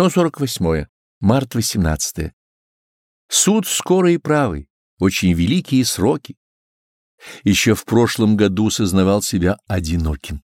148. Март 18. Суд скорый и правый, очень великие сроки. Еще в прошлом году сознавал себя одиноким.